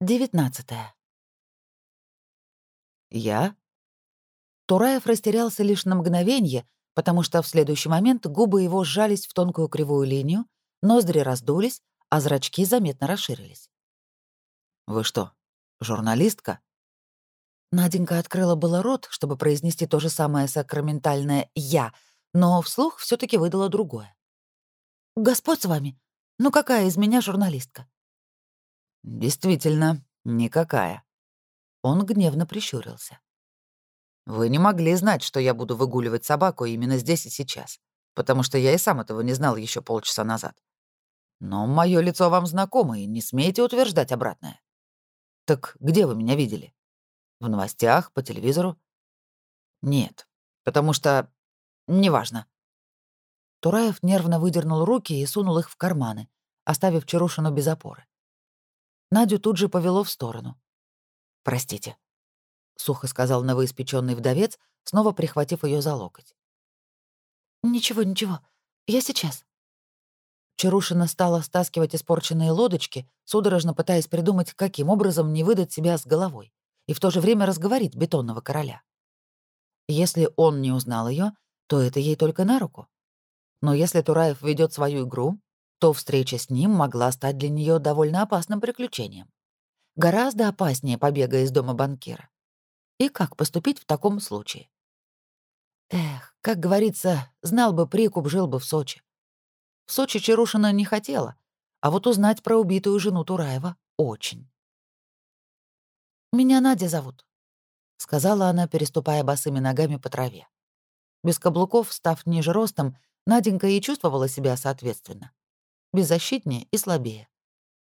Девятнадцатое. «Я?» Тураев растерялся лишь на мгновение, потому что в следующий момент губы его сжались в тонкую кривую линию, ноздри раздулись, а зрачки заметно расширились. «Вы что, журналистка?» Наденька открыла было рот, чтобы произнести то же самое сакраментальное «я», но вслух все таки выдала другое. «Господь с вами! Ну какая из меня журналистка?» «Действительно, никакая». Он гневно прищурился. Вы не могли знать, что я буду выгуливать собаку именно здесь и сейчас, потому что я и сам этого не знал еще полчаса назад. Но мое лицо вам знакомо, и не смейте утверждать обратное. Так где вы меня видели? В новостях, по телевизору? Нет, потому что... Неважно. Тураев нервно выдернул руки и сунул их в карманы, оставив Чарушину без опоры. Надю тут же повело в сторону. «Простите», — сухо сказал новоиспеченный вдовец, снова прихватив ее за локоть. «Ничего, ничего. Я сейчас». Чарушина стала стаскивать испорченные лодочки, судорожно пытаясь придумать, каким образом не выдать себя с головой и в то же время разговорить бетонного короля. Если он не узнал ее, то это ей только на руку. Но если Тураев ведет свою игру, то встреча с ним могла стать для нее довольно опасным приключением. Гораздо опаснее побега из дома банкира. И как поступить в таком случае? Эх, как говорится, знал бы прикуп, жил бы в Сочи. В Сочи Чарушина не хотела, а вот узнать про убитую жену Тураева — очень. «Меня Надя зовут», — сказала она, переступая босыми ногами по траве. Без каблуков, став ниже ростом, Наденька и чувствовала себя соответственно. Беззащитнее и слабее.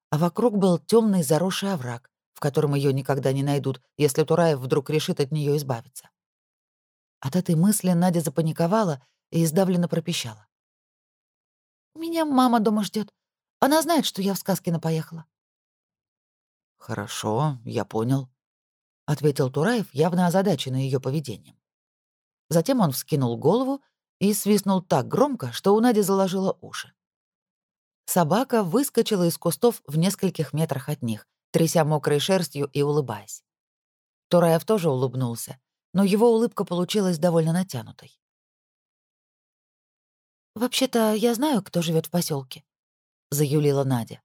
А вокруг был темный заросший овраг, в котором ее никогда не найдут, если Тураев вдруг решит от нее избавиться. От этой мысли Надя запаниковала и издавленно пропищала. «Меня мама дома ждет. Она знает, что я в Сказкино поехала». «Хорошо, я понял», — ответил Тураев, явно озадаченный ее поведением. Затем он вскинул голову и свистнул так громко, что у Нади заложило уши. Собака выскочила из кустов в нескольких метрах от них, тряся мокрой шерстью и улыбаясь. Тураев тоже улыбнулся, но его улыбка получилась довольно натянутой. «Вообще-то я знаю, кто живет в поселке, заюлила Надя.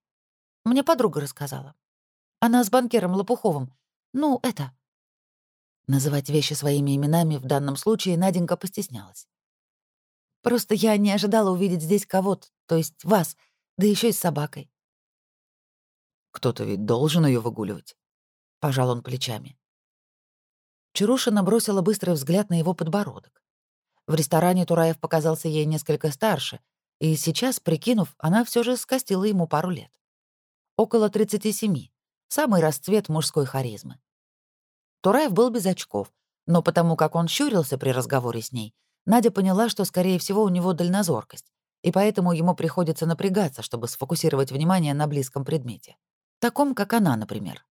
«Мне подруга рассказала. Она с банкиром Лопуховым. Ну, это...» Называть вещи своими именами в данном случае Наденька постеснялась. «Просто я не ожидала увидеть здесь кого-то, то есть вас, да еще и с собакой. Кто-то ведь должен ее выгуливать. Пожал он плечами. Чарушина бросила быстрый взгляд на его подбородок. В ресторане Тураев показался ей несколько старше, и сейчас, прикинув, она все же скостила ему пару лет. Около 37. Самый расцвет мужской харизмы. Тураев был без очков, но потому как он щурился при разговоре с ней, Надя поняла, что, скорее всего, у него дальнозоркость, и поэтому ему приходится напрягаться, чтобы сфокусировать внимание на близком предмете таком, как она, например.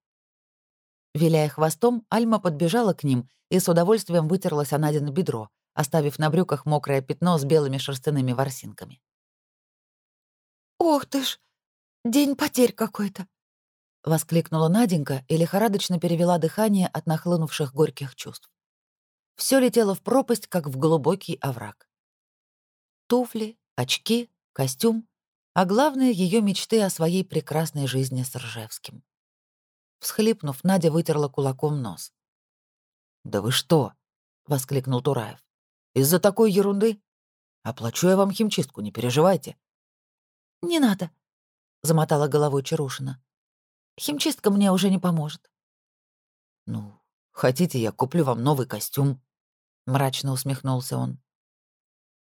Виляя хвостом, Альма подбежала к ним и с удовольствием вытерлась о Надино бедро, оставив на брюках мокрое пятно с белыми шерстяными ворсинками. «Ох ты ж, день потерь какой-то!» — воскликнула Наденька и лихорадочно перевела дыхание от нахлынувших горьких чувств. Все летело в пропасть, как в глубокий овраг. Туфли, очки, костюм а главное — ее мечты о своей прекрасной жизни с Ржевским. Всхлипнув, Надя вытерла кулаком нос. «Да вы что?» — воскликнул Тураев. «Из-за такой ерунды? Оплачу я вам химчистку, не переживайте». «Не надо», — замотала головой Чарушина. «Химчистка мне уже не поможет». «Ну, хотите, я куплю вам новый костюм?» — мрачно усмехнулся он.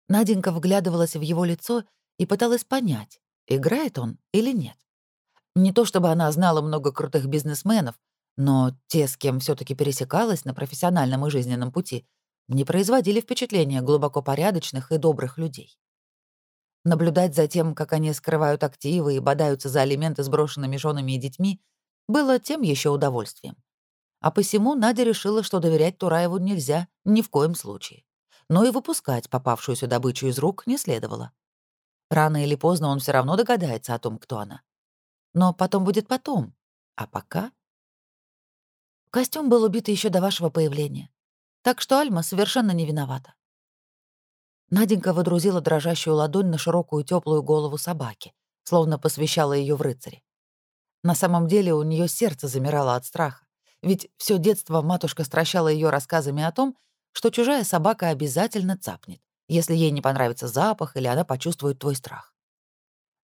Наденька вглядывалась в его лицо и пыталась понять, играет он или нет. Не то чтобы она знала много крутых бизнесменов, но те, с кем все таки пересекалась на профессиональном и жизненном пути, не производили впечатления глубоко порядочных и добрых людей. Наблюдать за тем, как они скрывают активы и бодаются за алименты с брошенными женами и детьми, было тем еще удовольствием. А посему Надя решила, что доверять Тураеву нельзя ни в коем случае. Но и выпускать попавшуюся добычу из рук не следовало. Рано или поздно он все равно догадается о том, кто она. Но потом будет потом. А пока... Костюм был убит еще до вашего появления. Так что Альма совершенно не виновата. Наденька водрузила дрожащую ладонь на широкую теплую голову собаки, словно посвящала ее в рыцаре. На самом деле у нее сердце замирало от страха, ведь все детство матушка стращала ее рассказами о том, что чужая собака обязательно цапнет, если ей не понравится запах или она почувствует твой страх.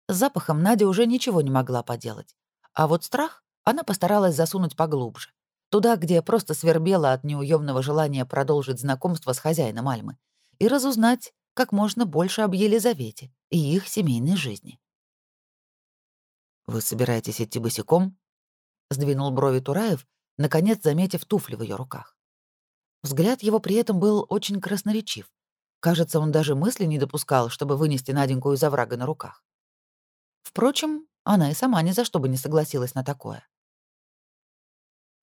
С запахом Надя уже ничего не могла поделать, а вот страх она постаралась засунуть поглубже, туда, где просто свербела от неуемного желания продолжить знакомство с хозяином Альмы и разузнать как можно больше об Елизавете и их семейной жизни. «Вы собираетесь идти босиком?» — сдвинул брови Тураев, наконец заметив туфли в ее руках. Взгляд его при этом был очень красноречив. Кажется, он даже мысли не допускал, чтобы вынести Наденьку из оврага на руках. Впрочем, она и сама ни за что бы не согласилась на такое.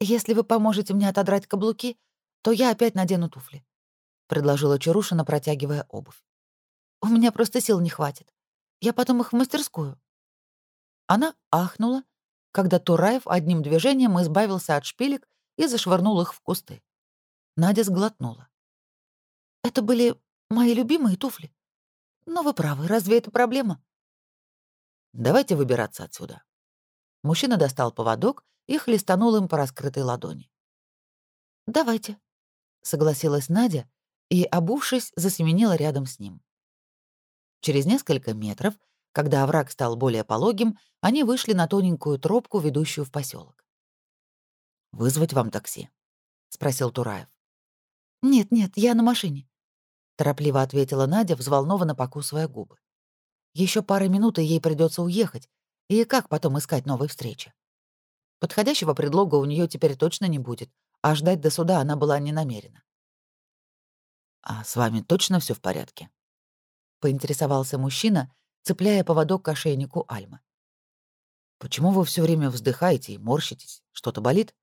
«Если вы поможете мне отодрать каблуки, то я опять надену туфли», — предложила Чарушина, протягивая обувь. «У меня просто сил не хватит. Я потом их в мастерскую». Она ахнула, когда Тураев одним движением избавился от шпилек и зашвырнул их в кусты. Надя сглотнула. «Это были мои любимые туфли. Но вы правы, разве это проблема?» «Давайте выбираться отсюда». Мужчина достал поводок и хлестанул им по раскрытой ладони. «Давайте», — согласилась Надя и, обувшись, засеменила рядом с ним. Через несколько метров когда овраг стал более пологим, они вышли на тоненькую тропку, ведущую в поселок. «Вызвать вам такси?» — спросил Тураев. «Нет, нет, я на машине», — торопливо ответила Надя, взволнованно покусывая губы. Еще пары минут, и ей придется уехать. И как потом искать новой встречи? Подходящего предлога у нее теперь точно не будет, а ждать до суда она была не намерена. «А с вами точно все в порядке?» — поинтересовался мужчина, цепляя поводок к ошейнику Альмы. «Почему вы все время вздыхаете и морщитесь? Что-то болит?»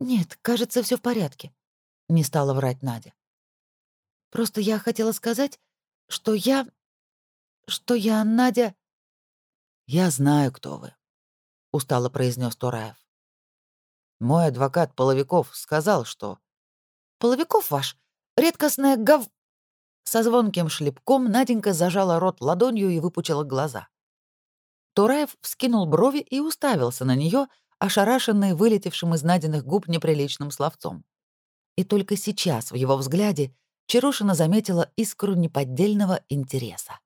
«Нет, кажется, все в порядке», — не стала врать Надя. «Просто я хотела сказать, что я... что я Надя...» «Я знаю, кто вы», — устало произнес Тураев. «Мой адвокат Половиков сказал, что...» «Половиков ваш? Редкостная гов...» Со звонким шлепком Наденька зажала рот ладонью и выпучила глаза. Тураев вскинул брови и уставился на нее, ошарашенный вылетевшим из Надиных губ неприличным словцом. И только сейчас в его взгляде Чарушина заметила искру неподдельного интереса.